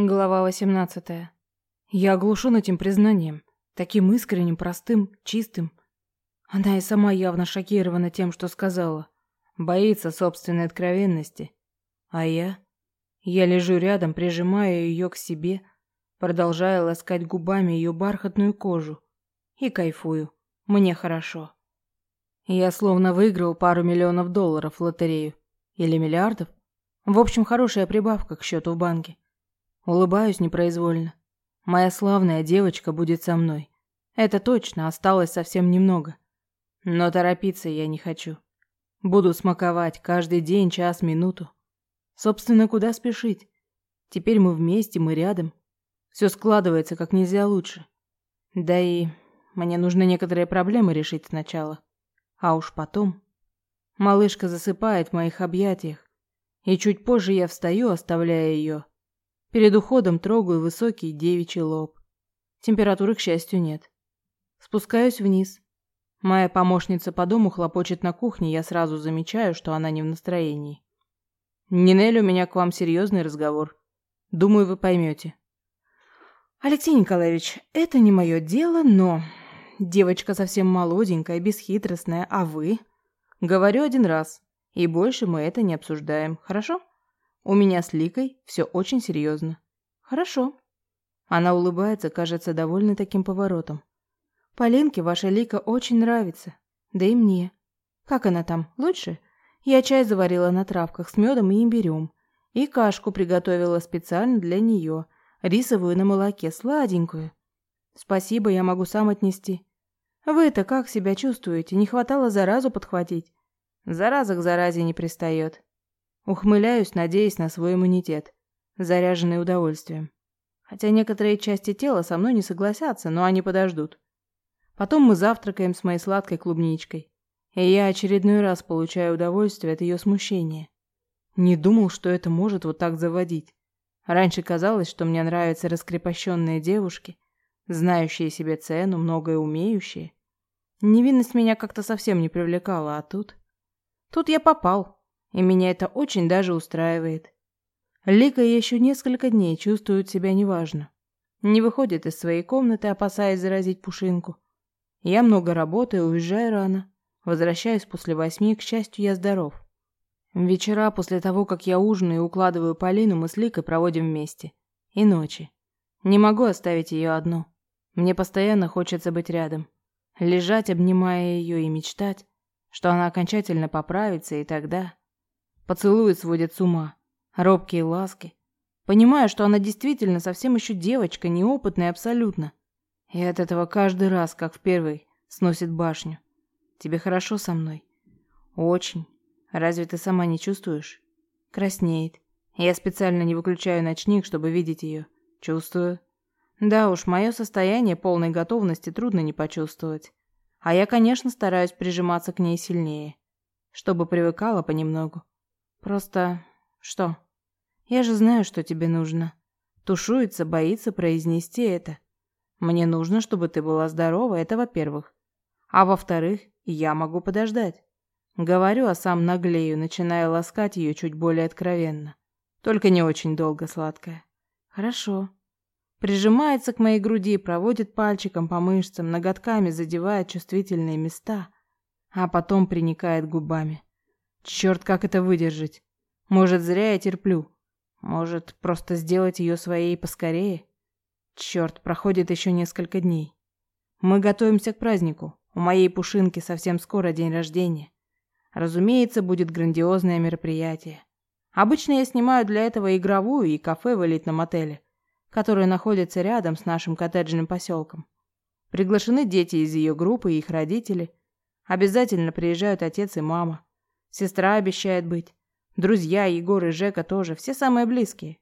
Глава 18. Я оглушен этим признанием, таким искренним, простым, чистым. Она и сама явно шокирована тем, что сказала. Боится собственной откровенности. А я? Я лежу рядом, прижимая ее к себе, продолжая ласкать губами ее бархатную кожу. И кайфую. Мне хорошо. Я словно выиграл пару миллионов долларов в лотерею. Или миллиардов. В общем, хорошая прибавка к счету в банке. Улыбаюсь непроизвольно. Моя славная девочка будет со мной. Это точно, осталось совсем немного. Но торопиться я не хочу. Буду смаковать каждый день, час, минуту. Собственно, куда спешить? Теперь мы вместе, мы рядом. Все складывается как нельзя лучше. Да и мне нужно некоторые проблемы решить сначала. А уж потом... Малышка засыпает в моих объятиях. И чуть позже я встаю, оставляя ее Перед уходом трогаю высокий девичий лоб. Температуры, к счастью, нет. Спускаюсь вниз. Моя помощница по дому хлопочет на кухне, я сразу замечаю, что она не в настроении. «Нинель, у меня к вам серьезный разговор. Думаю, вы поймете». «Алексей Николаевич, это не мое дело, но... Девочка совсем молоденькая, бесхитростная, а вы?» «Говорю один раз, и больше мы это не обсуждаем, хорошо?» У меня с Ликой все очень серьезно. Хорошо. Она улыбается, кажется, довольна таким поворотом. Полинке ваша Лика очень нравится. Да и мне. Как она там, лучше? Я чай заварила на травках с медом и имбирем. И кашку приготовила специально для нее. Рисовую на молоке, сладенькую. Спасибо, я могу сам отнести. Вы-то как себя чувствуете? Не хватало заразу подхватить? Зараза к заразе не пристает. Ухмыляюсь, надеясь на свой иммунитет, заряженный удовольствием. Хотя некоторые части тела со мной не согласятся, но они подождут. Потом мы завтракаем с моей сладкой клубничкой, и я очередной раз получаю удовольствие от ее смущения. Не думал, что это может вот так заводить. Раньше казалось, что мне нравятся раскрепощенные девушки, знающие себе цену, многое умеющие. Невинность меня как-то совсем не привлекала, а тут... Тут я попал и меня это очень даже устраивает. Лика еще несколько дней чувствует себя неважно. Не выходит из своей комнаты, опасаясь заразить Пушинку. Я много работаю, уезжаю рано. Возвращаюсь после восьми, к счастью, я здоров. Вечера после того, как я ужинаю и укладываю Полину, мы с Ликой проводим вместе. И ночи. Не могу оставить ее одну. Мне постоянно хочется быть рядом. Лежать, обнимая ее и мечтать, что она окончательно поправится, и тогда... Поцелуи сводят с ума. Робкие ласки. Понимаю, что она действительно совсем еще девочка, неопытная абсолютно. И от этого каждый раз, как в первый, сносит башню. Тебе хорошо со мной? Очень. Разве ты сама не чувствуешь? Краснеет. Я специально не выключаю ночник, чтобы видеть ее. Чувствую. Да уж, мое состояние полной готовности трудно не почувствовать. А я, конечно, стараюсь прижиматься к ней сильнее, чтобы привыкала понемногу. Просто... Что? Я же знаю, что тебе нужно. Тушуется, боится произнести это. Мне нужно, чтобы ты была здорова, это во-первых. А во-вторых, я могу подождать. Говорю, а сам наглею, начиная ласкать ее чуть более откровенно. Только не очень долго, сладкая. Хорошо. Прижимается к моей груди, проводит пальчиком по мышцам, ноготками задевает чувствительные места, а потом приникает губами. Черт, как это выдержать? Может, зря я терплю. Может, просто сделать ее своей поскорее? Черт, проходит еще несколько дней. Мы готовимся к празднику. У моей Пушинки совсем скоро день рождения. Разумеется, будет грандиозное мероприятие. Обычно я снимаю для этого игровую и кафе в элитном отеле, которое находится рядом с нашим коттеджным поселком. Приглашены дети из ее группы и их родители. Обязательно приезжают отец и мама. Сестра обещает быть. Друзья Егор и Жека тоже, все самые близкие.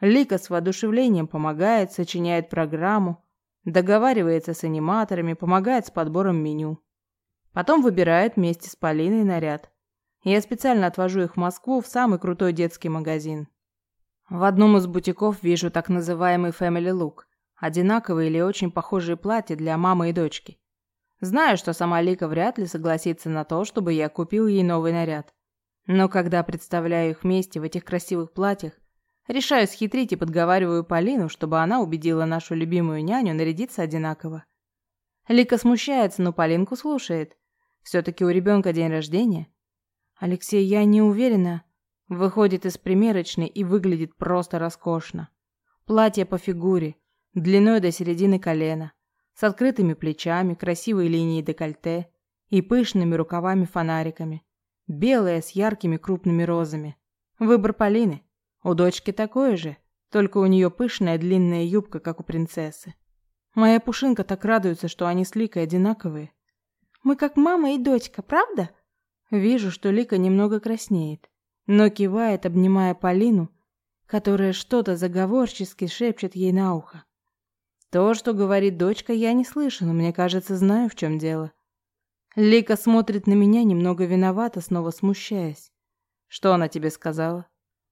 Лика с воодушевлением помогает, сочиняет программу, договаривается с аниматорами, помогает с подбором меню. Потом выбирает вместе с Полиной наряд. Я специально отвожу их в Москву в самый крутой детский магазин. В одном из бутиков вижу так называемый family look. Одинаковые или очень похожие платья для мамы и дочки. Знаю, что сама Лика вряд ли согласится на то, чтобы я купил ей новый наряд. Но когда представляю их вместе в этих красивых платьях, Решаю схитрить и подговариваю Полину, чтобы она убедила нашу любимую няню нарядиться одинаково. Лика смущается, но Полинку слушает. Все-таки у ребенка день рождения. Алексей, я не уверена. Выходит из примерочной и выглядит просто роскошно. Платье по фигуре, длиной до середины колена, с открытыми плечами, красивой линией декольте и пышными рукавами-фонариками. Белое с яркими крупными розами. Выбор Полины. У дочки такое же, только у нее пышная длинная юбка, как у принцессы. Моя Пушинка так радуется, что они с Ликой одинаковые. Мы как мама и дочка, правда? Вижу, что Лика немного краснеет, но кивает, обнимая Полину, которая что-то заговорчески шепчет ей на ухо. То, что говорит дочка, я не слышу, но мне кажется, знаю, в чем дело. Лика смотрит на меня немного виновато, снова смущаясь. Что она тебе сказала?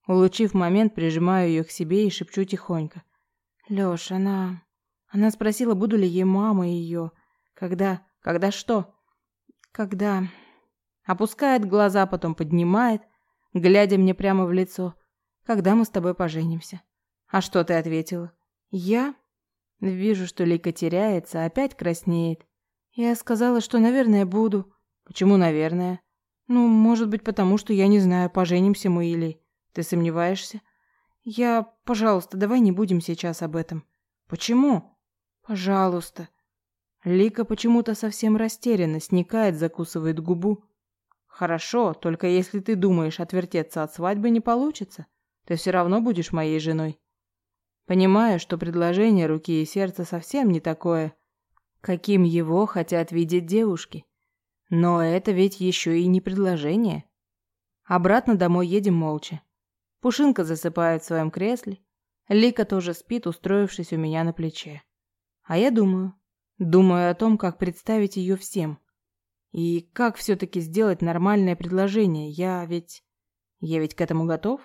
Улучив момент, прижимаю ее к себе и шепчу тихонько. Лёш, она... Она спросила, буду ли ей мамой ее. Когда... Когда что? Когда... Опускает глаза, потом поднимает, глядя мне прямо в лицо. Когда мы с тобой поженимся? А что ты ответила? Я... Вижу, что Лика теряется, опять краснеет. Я сказала, что, наверное, буду. Почему, наверное? Ну, может быть, потому что я не знаю, поженимся мы или... Ты сомневаешься? Я... Пожалуйста, давай не будем сейчас об этом. Почему? Пожалуйста. Лика почему-то совсем растерянно, сникает, закусывает губу. Хорошо, только если ты думаешь отвертеться от свадьбы, не получится. Ты все равно будешь моей женой. Понимаю, что предложение руки и сердца совсем не такое, каким его хотят видеть девушки. Но это ведь еще и не предложение. Обратно домой едем молча. Пушинка засыпает в своем кресле. Лика тоже спит, устроившись у меня на плече. А я думаю. Думаю о том, как представить ее всем. И как все-таки сделать нормальное предложение. Я ведь... Я ведь к этому готов.